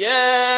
يا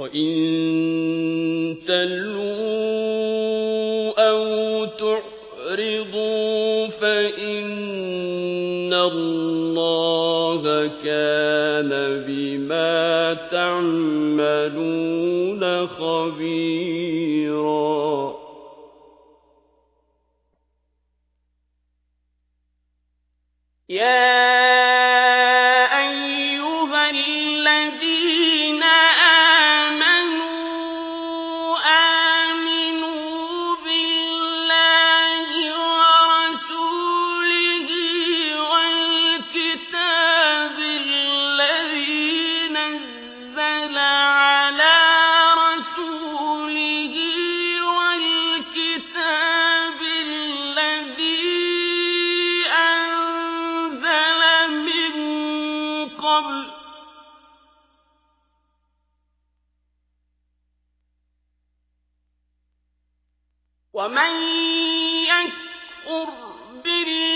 وإن تلووا أو تعرضوا فإن الله كان بما تعملون خبيرا يا على رسوله والكتاب الذي أنزل من قبل ومن يكفر بالله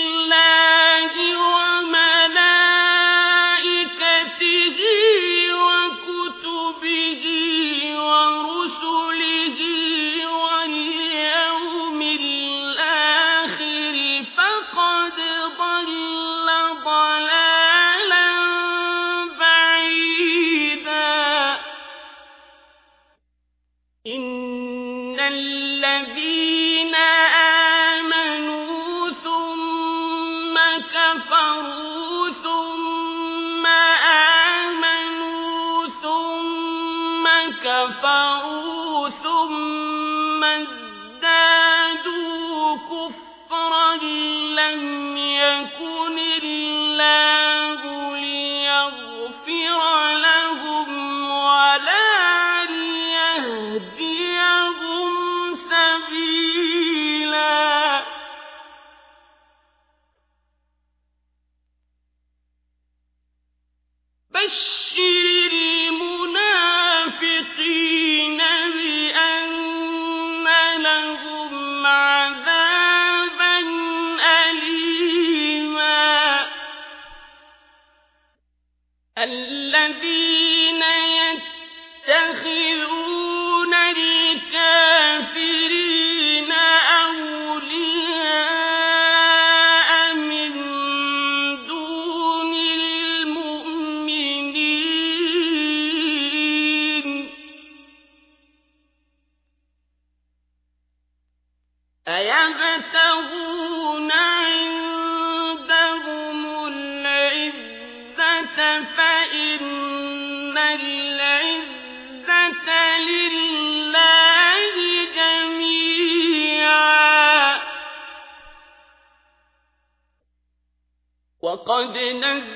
ثم ازدادوا كفرا لم يكن الله ليغفر لهم ولا ليهديهم سبيلا بشر فإن العزة لله جميعا وقد نزل